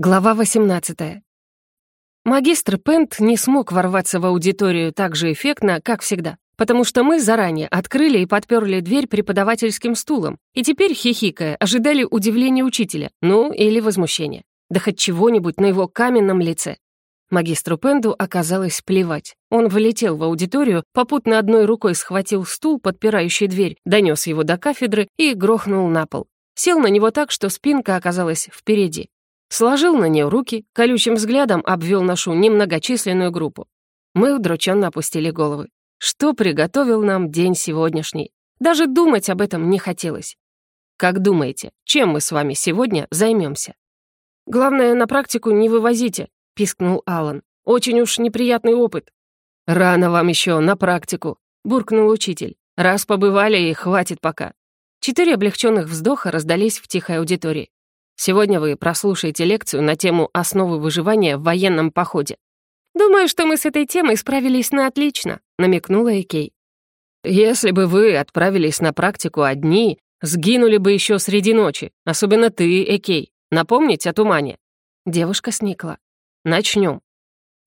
Глава 18. Магистр Пент не смог ворваться в аудиторию так же эффектно, как всегда, потому что мы заранее открыли и подперли дверь преподавательским стулом, и теперь, хихикая, ожидали удивления учителя, ну или возмущения. Да хоть чего-нибудь на его каменном лице. Магистру Пенду оказалось плевать. Он влетел в аудиторию, попутно одной рукой схватил стул, подпирающий дверь, донес его до кафедры и грохнул на пол. Сел на него так, что спинка оказалась впереди. Сложил на нее руки, колючим взглядом обвел нашу немногочисленную группу. Мы удрученно опустили головы. Что приготовил нам день сегодняшний? Даже думать об этом не хотелось. Как думаете, чем мы с вами сегодня займемся? «Главное, на практику не вывозите», — пискнул Алан. «Очень уж неприятный опыт». «Рано вам еще на практику», — буркнул учитель. «Раз побывали, и хватит пока». Четыре облегченных вздоха раздались в тихой аудитории. Сегодня вы прослушаете лекцию на тему «Основы выживания в военном походе». «Думаю, что мы с этой темой справились на отлично», — намекнула Экей. «Если бы вы отправились на практику одни, сгинули бы еще среди ночи, особенно ты, Экей. Напомнить о тумане». Девушка сникла. «Начнем».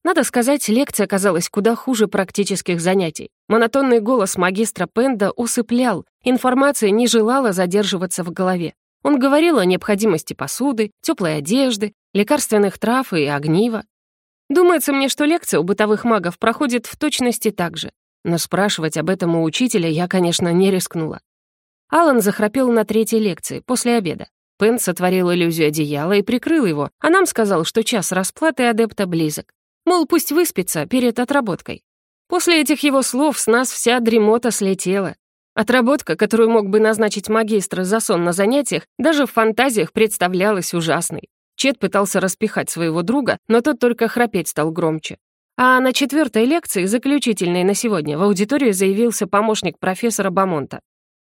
Надо сказать, лекция оказалась куда хуже практических занятий. Монотонный голос магистра Пенда усыплял, информация не желала задерживаться в голове. Он говорил о необходимости посуды, теплой одежды, лекарственных трав и огнива. Думается мне, что лекция у бытовых магов проходит в точности так же. Но спрашивать об этом у учителя я, конечно, не рискнула. Алан захрапел на третьей лекции, после обеда. Пен сотворил иллюзию одеяла и прикрыл его, а нам сказал, что час расплаты адепта близок. Мол, пусть выспится перед отработкой. После этих его слов с нас вся дремота слетела. Отработка, которую мог бы назначить магистр за сон на занятиях, даже в фантазиях представлялась ужасной. Чет пытался распихать своего друга, но тот только храпеть стал громче. А на четвертой лекции, заключительной на сегодня, в аудиторию заявился помощник профессора Бамонта.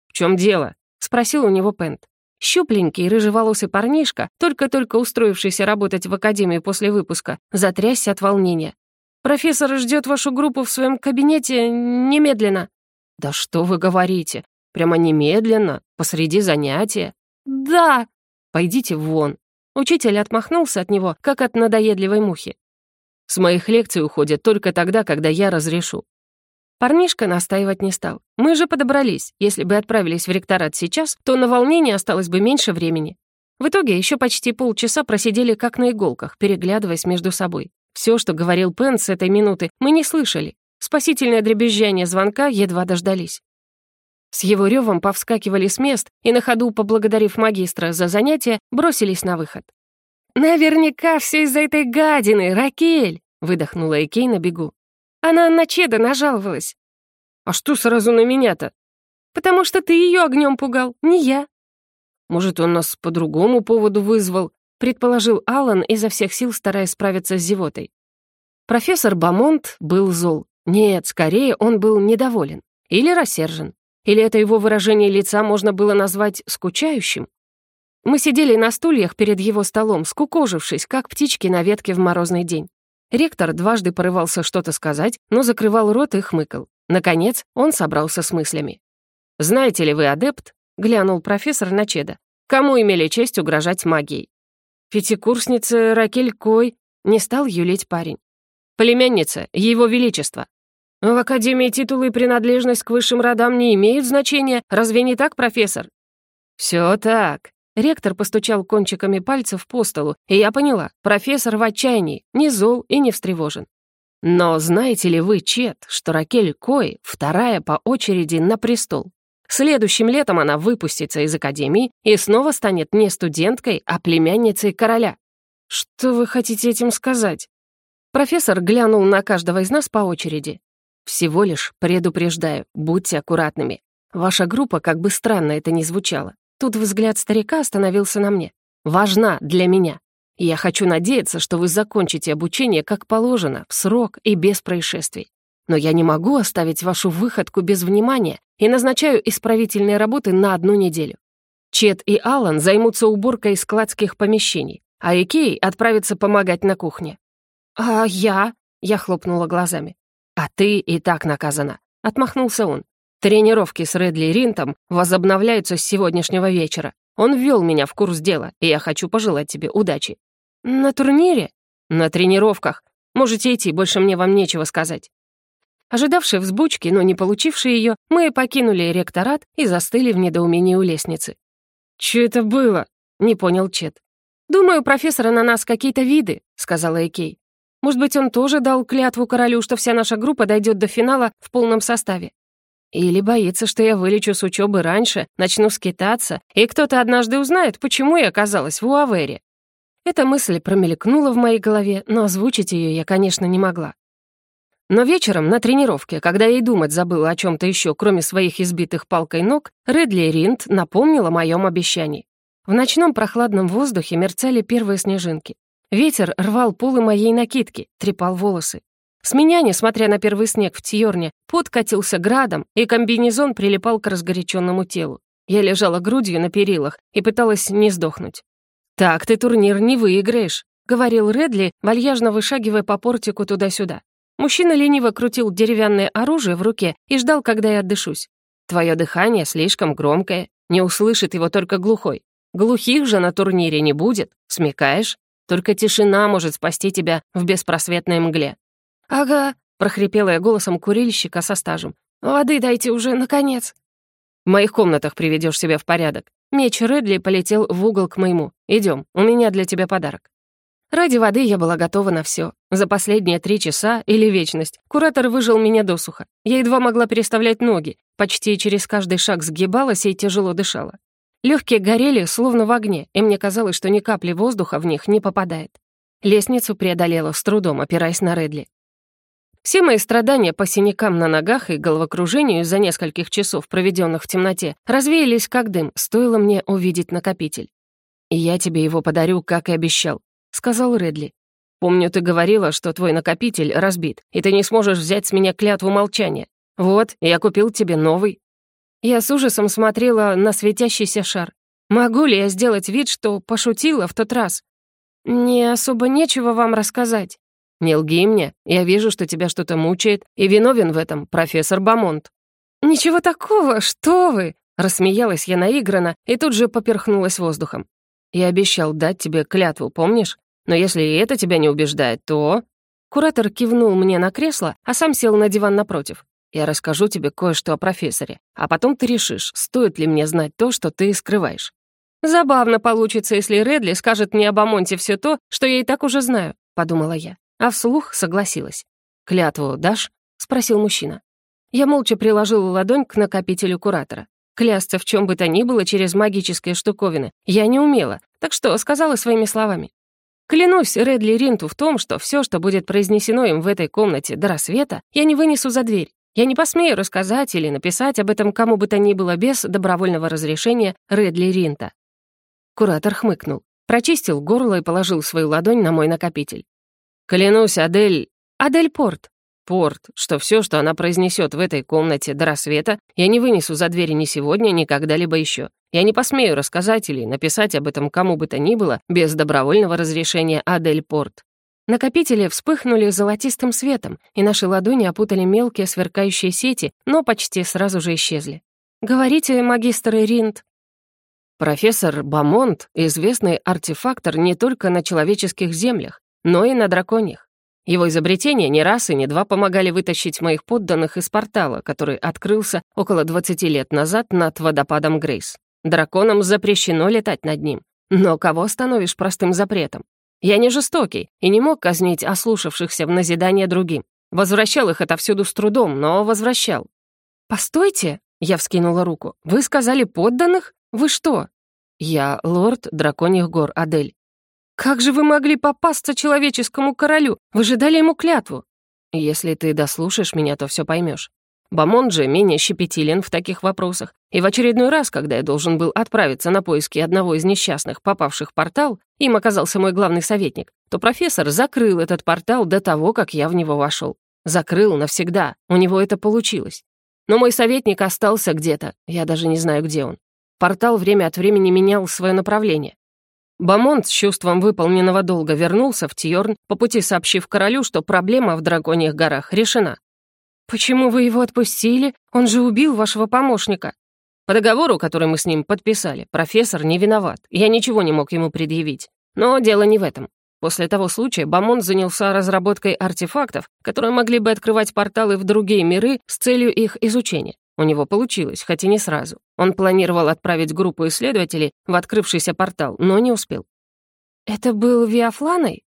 «В чем дело?» — спросил у него Пент. Щупленький, рыжеволосый парнишка, только-только устроившийся работать в академии после выпуска, затрясся от волнения. «Профессор ждет вашу группу в своем кабинете немедленно!» «Да что вы говорите? Прямо немедленно, посреди занятия?» «Да!» «Пойдите вон!» Учитель отмахнулся от него, как от надоедливой мухи. «С моих лекций уходят только тогда, когда я разрешу». Парнишка настаивать не стал. «Мы же подобрались. Если бы отправились в ректорат сейчас, то на волнение осталось бы меньше времени». В итоге еще почти полчаса просидели как на иголках, переглядываясь между собой. Все, что говорил Пен с этой минуты, мы не слышали. Спасительное дребезжание звонка едва дождались. С его ревом повскакивали с мест и на ходу, поблагодарив магистра за занятие, бросились на выход. «Наверняка все из-за этой гадины, Ракель!» — выдохнула Экей на бегу. «Она на Чеда нажаловалась». «А что сразу на меня-то?» «Потому что ты ее огнем пугал, не я». «Может, он нас по другому поводу вызвал?» — предположил Алан изо всех сил, стараясь справиться с зевотой. Профессор Бамонт был зол. Нет, скорее он был недоволен. Или рассержен. Или это его выражение лица можно было назвать скучающим? Мы сидели на стульях перед его столом, скукожившись, как птички на ветке в морозный день. Ректор дважды порывался что-то сказать, но закрывал рот и хмыкал. Наконец, он собрался с мыслями. «Знаете ли вы, адепт?» — глянул профессор на Чеда. «Кому имели честь угрожать магией?» «Пятикурсница Ракель Кой», — не стал юлить парень. «Племянница, его величество», «В Академии титулы и принадлежность к высшим родам не имеют значения, разве не так, профессор?» «Всё так». Ректор постучал кончиками пальцев по столу, и я поняла, профессор в отчаянии, не зол и не встревожен. Но знаете ли вы, Чет, что Ракель Кой вторая по очереди на престол? Следующим летом она выпустится из академии и снова станет не студенткой, а племянницей короля. Что вы хотите этим сказать? Профессор глянул на каждого из нас по очереди. Всего лишь предупреждаю, будьте аккуратными. Ваша группа, как бы странно это ни звучало, тут взгляд старика остановился на мне. Важна для меня. Я хочу надеяться, что вы закончите обучение как положено, в срок и без происшествий. Но я не могу оставить вашу выходку без внимания и назначаю исправительные работы на одну неделю. Чет и Алан займутся уборкой складских помещений, а Икей отправится помогать на кухне. «А я?» — я хлопнула глазами. «А ты и так наказана», — отмахнулся он. «Тренировки с Редли Ринтом возобновляются с сегодняшнего вечера. Он ввел меня в курс дела, и я хочу пожелать тебе удачи». «На турнире?» «На тренировках. Можете идти, больше мне вам нечего сказать». Ожидавшие взбучки, но не получившие ее, мы покинули ректорат и застыли в недоумении у лестницы. «Чё это было?» — не понял Чет. «Думаю, профессора на нас какие-то виды», — сказала Экей. Может быть, он тоже дал клятву королю, что вся наша группа дойдет до финала в полном составе. Или боится, что я вылечу с учебы раньше, начну скитаться, и кто-то однажды узнает, почему я оказалась в Уавере. Эта мысль промелькнула в моей голове, но озвучить ее я, конечно, не могла. Но вечером на тренировке, когда я и думать забыла о чем то еще, кроме своих избитых палкой ног, Редли Ринд напомнила о моем обещании. В ночном прохладном воздухе мерцали первые снежинки. Ветер рвал полы моей накидки, трепал волосы. С меня, несмотря на первый снег в Тьорне, подкатился градом, и комбинезон прилипал к разгоряченному телу. Я лежала грудью на перилах и пыталась не сдохнуть. «Так ты турнир не выиграешь», — говорил Редли, вальяжно вышагивая по портику туда-сюда. Мужчина лениво крутил деревянное оружие в руке и ждал, когда я отдышусь. «Твое дыхание слишком громкое, не услышит его только глухой. Глухих же на турнире не будет, смекаешь?» Только тишина может спасти тебя в беспросветной мгле». «Ага», — прохрипела я голосом курильщика со стажем. «Воды дайте уже, наконец». «В моих комнатах приведешь себя в порядок». Меч Редли полетел в угол к моему. Идем, у меня для тебя подарок». Ради воды я была готова на все. За последние три часа или вечность куратор выжил меня досуха. Я едва могла переставлять ноги, почти через каждый шаг сгибалась и тяжело дышала. Легкие горели, словно в огне, и мне казалось, что ни капли воздуха в них не попадает. Лестницу преодолела с трудом, опираясь на Редли. Все мои страдания по синякам на ногах и головокружению за нескольких часов, проведенных в темноте, развеялись как дым, стоило мне увидеть накопитель. «И я тебе его подарю, как и обещал», — сказал Редли. «Помню, ты говорила, что твой накопитель разбит, и ты не сможешь взять с меня клятву молчания. Вот, я купил тебе новый». Я с ужасом смотрела на светящийся шар. Могу ли я сделать вид, что пошутила в тот раз? «Мне особо нечего вам рассказать». «Не лги мне. Я вижу, что тебя что-то мучает, и виновен в этом профессор Бамонт». «Ничего такого, что вы!» Рассмеялась я наигранно и тут же поперхнулась воздухом. «Я обещал дать тебе клятву, помнишь? Но если и это тебя не убеждает, то...» Куратор кивнул мне на кресло, а сам сел на диван напротив. Я расскажу тебе кое-что о профессоре, а потом ты решишь, стоит ли мне знать то, что ты скрываешь. Забавно получится, если Редли скажет мне об Амонте все то, что я и так уже знаю, подумала я, а вслух согласилась. Клятву дашь? спросил мужчина. Я молча приложила ладонь к накопителю куратора. Клясться в чем бы то ни было через магические штуковины я не умела, так что сказала своими словами. Клянусь Редли Ринту в том, что все, что будет произнесено им в этой комнате до рассвета, я не вынесу за дверь. Я не посмею рассказать или написать об этом кому бы то ни было без добровольного разрешения Редли Ринта». Куратор хмыкнул, прочистил горло и положил свою ладонь на мой накопитель. «Клянусь, Адель...» «Адель Порт». «Порт, что все, что она произнесет в этой комнате до рассвета, я не вынесу за двери ни сегодня, ни когда-либо еще. Я не посмею рассказать или написать об этом кому бы то ни было без добровольного разрешения Адель Порт. Накопители вспыхнули золотистым светом, и наши ладони опутали мелкие сверкающие сети, но почти сразу же исчезли. «Говорите, магистр Ринд, Профессор Бамонт — известный артефактор не только на человеческих землях, но и на драконьях. Его изобретения не раз и не два помогали вытащить моих подданных из портала, который открылся около 20 лет назад над водопадом Грейс. Драконам запрещено летать над ним. Но кого становишь простым запретом? Я не жестокий и не мог казнить ослушавшихся в назидание другим. Возвращал их отовсюду с трудом, но возвращал. «Постойте!» — я вскинула руку. «Вы сказали подданных? Вы что?» «Я лорд драконьих гор Адель». «Как же вы могли попасться человеческому королю? Вы же дали ему клятву!» «Если ты дослушаешь меня, то все поймешь. Бамон же менее щепетилен в таких вопросах, и в очередной раз, когда я должен был отправиться на поиски одного из несчастных, попавших в портал, им оказался мой главный советник, то профессор закрыл этот портал до того, как я в него вошел. Закрыл навсегда, у него это получилось. Но мой советник остался где-то, я даже не знаю, где он. Портал время от времени менял свое направление. Бамонт с чувством выполненного долга вернулся в Тьорн, по пути сообщив королю, что проблема в Драконьих горах решена. «Почему вы его отпустили? Он же убил вашего помощника». «По договору, который мы с ним подписали, профессор не виноват. Я ничего не мог ему предъявить. Но дело не в этом. После того случая Бамон занялся разработкой артефактов, которые могли бы открывать порталы в другие миры с целью их изучения. У него получилось, хотя не сразу. Он планировал отправить группу исследователей в открывшийся портал, но не успел. «Это был Виафланой?»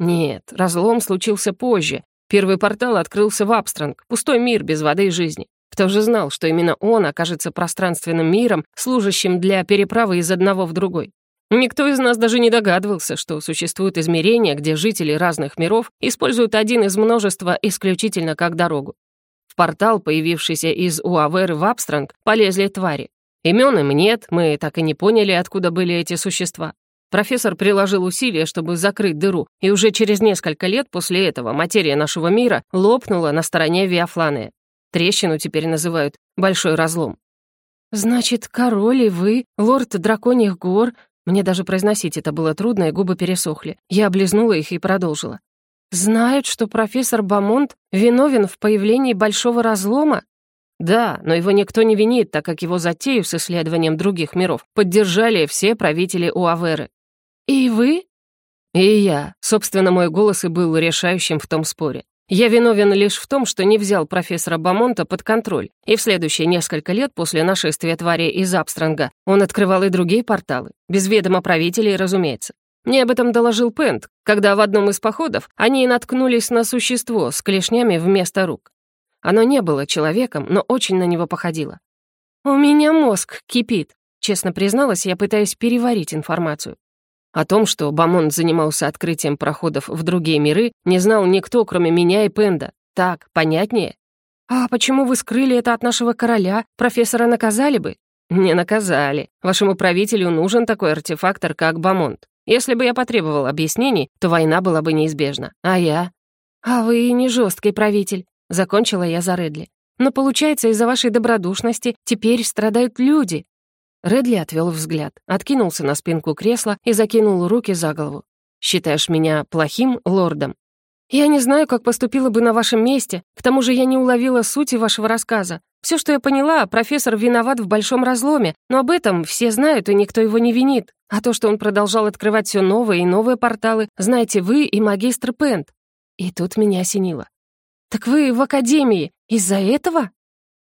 «Нет, разлом случился позже, Первый портал открылся в Абстранг, пустой мир без воды и жизни. Кто же знал, что именно он окажется пространственным миром, служащим для переправы из одного в другой? Никто из нас даже не догадывался, что существуют измерения, где жители разных миров используют один из множества исключительно как дорогу. В портал, появившийся из Уавер в Абстранг, полезли твари. Имен им нет, мы так и не поняли, откуда были эти существа. Профессор приложил усилия, чтобы закрыть дыру, и уже через несколько лет после этого материя нашего мира лопнула на стороне Виафланы. Трещину теперь называют «большой разлом». «Значит, король и вы, лорд драконьих гор...» Мне даже произносить это было трудно, и губы пересохли. Я облизнула их и продолжила. «Знают, что профессор Бамонт виновен в появлении большого разлома?» Да, но его никто не винит, так как его затею с исследованием других миров поддержали все правители Уаверы. «И вы?» «И я». Собственно, мой голос и был решающим в том споре. Я виновен лишь в том, что не взял профессора Бамонта под контроль, и в следующие несколько лет после нашествия твари из Абстранга он открывал и другие порталы, без ведома правителей, разумеется. Мне об этом доложил Пент, когда в одном из походов они наткнулись на существо с клешнями вместо рук. Оно не было человеком, но очень на него походило. «У меня мозг кипит», — честно призналась, я пытаюсь переварить информацию. О том, что Бамон занимался открытием проходов в другие миры, не знал никто, кроме меня и Пенда. Так, понятнее? «А почему вы скрыли это от нашего короля? Профессора наказали бы?» «Не наказали. Вашему правителю нужен такой артефактор, как Бамонт. Если бы я потребовал объяснений, то война была бы неизбежна. А я...» «А вы не жесткий правитель», — закончила я за Редли. «Но получается, из-за вашей добродушности теперь страдают люди. Редли отвел взгляд, откинулся на спинку кресла и закинул руки за голову. «Считаешь меня плохим лордом?» «Я не знаю, как поступила бы на вашем месте. К тому же я не уловила сути вашего рассказа. Все, что я поняла, профессор виноват в большом разломе, но об этом все знают, и никто его не винит. А то, что он продолжал открывать все новые и новые порталы, знаете вы и магистр Пент». И тут меня осенило. «Так вы в академии из-за этого?»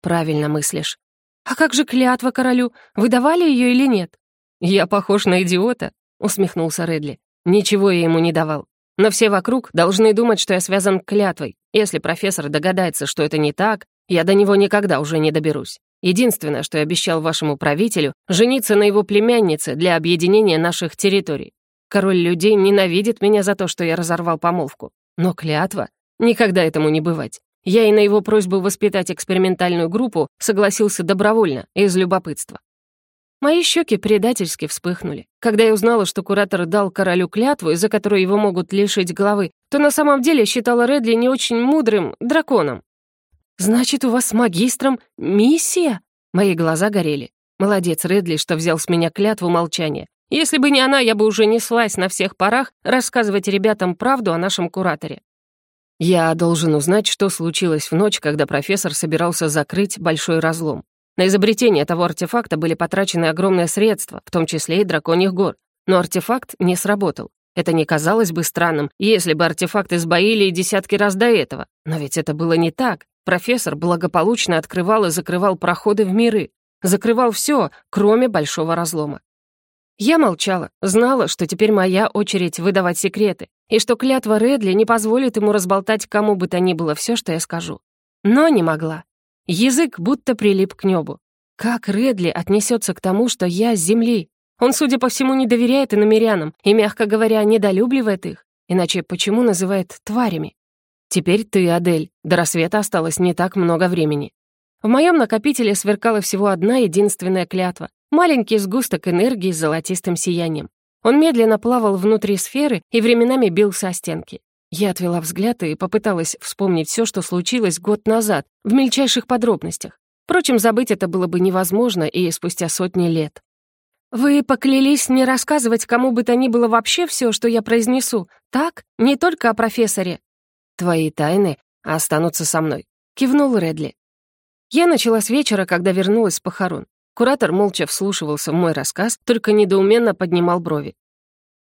«Правильно мыслишь. А как же клятва королю? Вы давали ее или нет?» «Я похож на идиота», — усмехнулся Редли. «Ничего я ему не давал. Но все вокруг должны думать, что я связан клятвой. Если профессор догадается, что это не так, я до него никогда уже не доберусь. Единственное, что я обещал вашему правителю, жениться на его племяннице для объединения наших территорий. Король людей ненавидит меня за то, что я разорвал помолвку. Но клятва? Никогда этому не бывать. Я и на его просьбу воспитать экспериментальную группу согласился добровольно, из любопытства. Мои щеки предательски вспыхнули. Когда я узнала, что куратор дал королю клятву, из-за которой его могут лишить головы, то на самом деле считала Редли не очень мудрым драконом. «Значит, у вас с магистром миссия?» Мои глаза горели. Молодец Редли, что взял с меня клятву молчания. Если бы не она, я бы уже неслась на всех парах рассказывать ребятам правду о нашем кураторе. Я должен узнать, что случилось в ночь, когда профессор собирался закрыть большой разлом. На изобретение того артефакта были потрачены огромные средства, в том числе и драконьих гор. Но артефакт не сработал. Это не казалось бы странным, если бы артефакт избоили и десятки раз до этого. Но ведь это было не так. Профессор благополучно открывал и закрывал проходы в миры. Закрывал все, кроме большого разлома. Я молчала, знала, что теперь моя очередь выдавать секреты, и что клятва Редли не позволит ему разболтать кому бы то ни было все, что я скажу. Но не могла. Язык будто прилип к небу. Как Редли отнесется к тому, что я с земли? Он, судя по всему, не доверяет иномерянам и, мягко говоря, недолюбливает их. Иначе почему называет тварями? Теперь ты, Адель. До рассвета осталось не так много времени. В моем накопителе сверкала всего одна единственная клятва. Маленький сгусток энергии с золотистым сиянием. Он медленно плавал внутри сферы и временами бился о стенки. Я отвела взгляд и попыталась вспомнить все, что случилось год назад, в мельчайших подробностях. Впрочем, забыть это было бы невозможно и спустя сотни лет. «Вы поклялись не рассказывать кому бы то ни было вообще все, что я произнесу, так? Не только о профессоре». «Твои тайны останутся со мной», — кивнул Редли. Я начала с вечера, когда вернулась с похорон. Куратор молча вслушивался в мой рассказ, только недоуменно поднимал брови.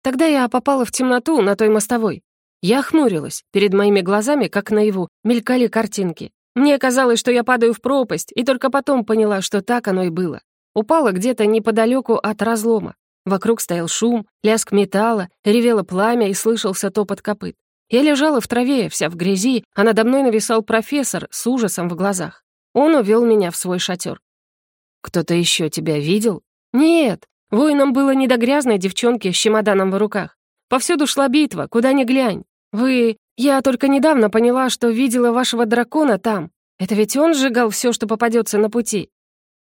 Тогда я попала в темноту на той мостовой. Я хмурилась. Перед моими глазами, как наяву, мелькали картинки. Мне казалось, что я падаю в пропасть, и только потом поняла, что так оно и было. Упала где-то неподалеку от разлома. Вокруг стоял шум, лязг металла, ревело пламя и слышался топот копыт. Я лежала в траве, вся в грязи, а надо мной нависал профессор с ужасом в глазах. Он увел меня в свой шатер. «Кто-то еще тебя видел?» «Нет, воинам было не до грязной девчонки с чемоданом в руках. Повсюду шла битва, куда ни глянь. Вы... Я только недавно поняла, что видела вашего дракона там. Это ведь он сжигал все, что попадется на пути».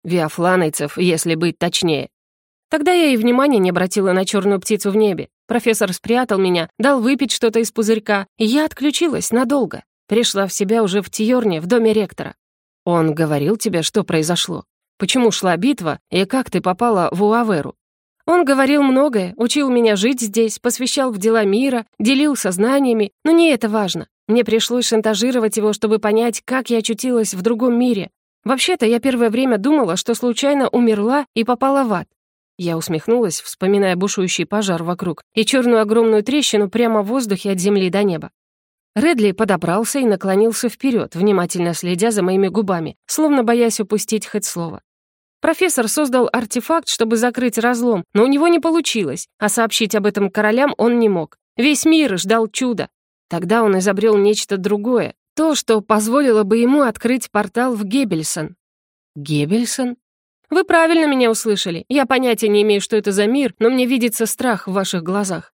«Виафланойцев, если быть точнее». Тогда я и внимания не обратила на черную птицу в небе. Профессор спрятал меня, дал выпить что-то из пузырька, и я отключилась надолго. Пришла в себя уже в Тиорне, в доме ректора. «Он говорил тебе, что произошло?» почему шла битва и как ты попала в Уаверу. Он говорил многое, учил меня жить здесь, посвящал в дела мира, делился знаниями, но не это важно. Мне пришлось шантажировать его, чтобы понять, как я очутилась в другом мире. Вообще-то я первое время думала, что случайно умерла и попала в ад. Я усмехнулась, вспоминая бушующий пожар вокруг и черную огромную трещину прямо в воздухе от земли до неба. Редли подобрался и наклонился вперед, внимательно следя за моими губами, словно боясь упустить хоть слово. Профессор создал артефакт, чтобы закрыть разлом, но у него не получилось, а сообщить об этом королям он не мог. Весь мир ждал чуда. Тогда он изобрел нечто другое, то, что позволило бы ему открыть портал в Геббельсон. Геббельсон? Вы правильно меня услышали. Я понятия не имею, что это за мир, но мне видится страх в ваших глазах.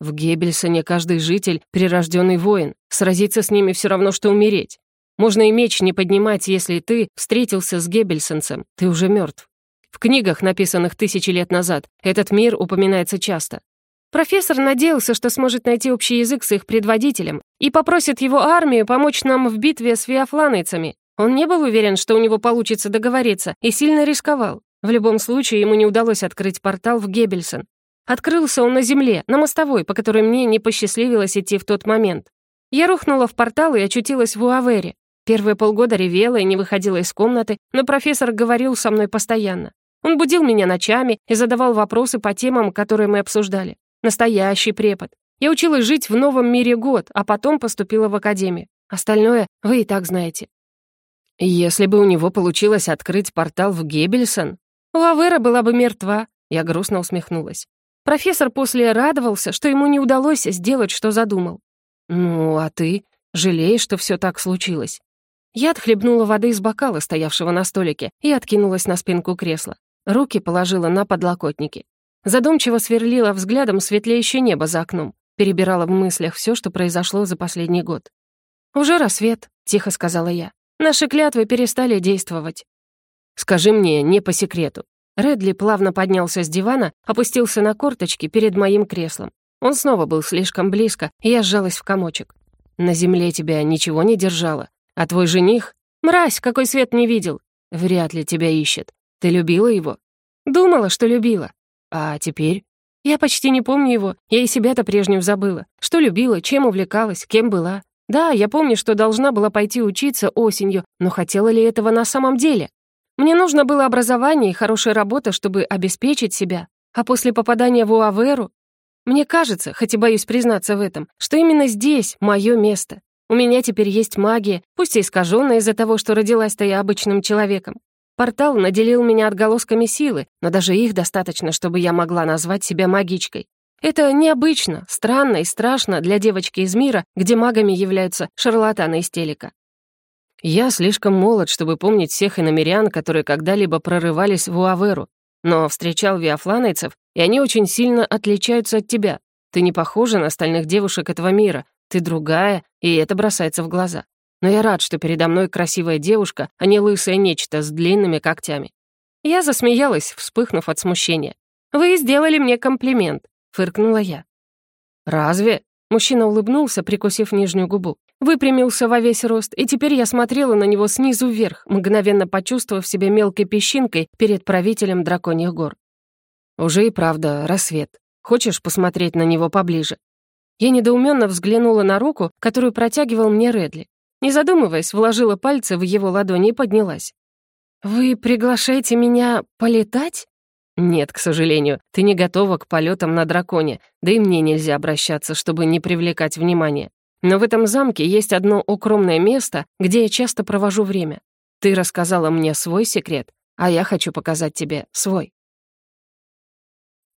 В Геббельсоне каждый житель — прирожденный воин. Сразиться с ними все равно, что умереть. Можно и меч не поднимать, если ты встретился с Геббельсонцем, ты уже мертв. В книгах, написанных тысячи лет назад, этот мир упоминается часто. Профессор надеялся, что сможет найти общий язык с их предводителем и попросит его армию помочь нам в битве с виафланейцами. Он не был уверен, что у него получится договориться, и сильно рисковал. В любом случае, ему не удалось открыть портал в Геббельсон. Открылся он на земле, на мостовой, по которой мне не посчастливилось идти в тот момент. Я рухнула в портал и очутилась в Уавере. Первые полгода ревела и не выходила из комнаты, но профессор говорил со мной постоянно. Он будил меня ночами и задавал вопросы по темам, которые мы обсуждали. Настоящий препод. Я училась жить в новом мире год, а потом поступила в академию. Остальное вы и так знаете. Если бы у него получилось открыть портал в Геббельсон, Лавера была бы мертва, я грустно усмехнулась. Профессор после радовался, что ему не удалось сделать, что задумал. «Ну, а ты? Жалеешь, что все так случилось?» Я отхлебнула воды из бокала, стоявшего на столике, и откинулась на спинку кресла. Руки положила на подлокотники. Задумчиво сверлила взглядом светлеющее небо за окном. Перебирала в мыслях все, что произошло за последний год. «Уже рассвет», — тихо сказала я. «Наши клятвы перестали действовать». «Скажи мне не по секрету». Редли плавно поднялся с дивана, опустился на корточки перед моим креслом. Он снова был слишком близко, и я сжалась в комочек. «На земле тебя ничего не держало. А твой жених? Мразь, какой свет не видел. Вряд ли тебя ищет. Ты любила его? Думала, что любила. А теперь? Я почти не помню его, я и себя-то прежнюю забыла. Что любила, чем увлекалась, кем была. Да, я помню, что должна была пойти учиться осенью, но хотела ли этого на самом деле? Мне нужно было образование и хорошая работа, чтобы обеспечить себя. А после попадания в Уаверу... Мне кажется, хоть и боюсь признаться в этом, что именно здесь мое место. У меня теперь есть магия, пусть и искаженная из-за того, что родилась-то я обычным человеком. Портал наделил меня отголосками силы, но даже их достаточно, чтобы я могла назвать себя магичкой. Это необычно, странно и страшно для девочки из мира, где магами являются шарлатаны из телека. Я слишком молод, чтобы помнить всех иномерян, которые когда-либо прорывались в Уаверу, но встречал виафланойцев, и они очень сильно отличаются от тебя. Ты не похожа на остальных девушек этого мира, ты другая, и это бросается в глаза. Но я рад, что передо мной красивая девушка, а не лысое нечто с длинными когтями. Я засмеялась, вспыхнув от смущения. «Вы сделали мне комплимент», — фыркнула я. «Разве?» — мужчина улыбнулся, прикусив нижнюю губу. Выпрямился во весь рост, и теперь я смотрела на него снизу вверх, мгновенно почувствовав себя мелкой песчинкой перед правителем драконьих гор. «Уже и правда рассвет. Хочешь посмотреть на него поближе?» Я недоуменно взглянула на руку, которую протягивал мне Редли. Не задумываясь, вложила пальцы в его ладони и поднялась. «Вы приглашаете меня полетать?» «Нет, к сожалению, ты не готова к полетам на драконе, да и мне нельзя обращаться, чтобы не привлекать внимание. Но в этом замке есть одно укромное место, где я часто провожу время. Ты рассказала мне свой секрет, а я хочу показать тебе свой».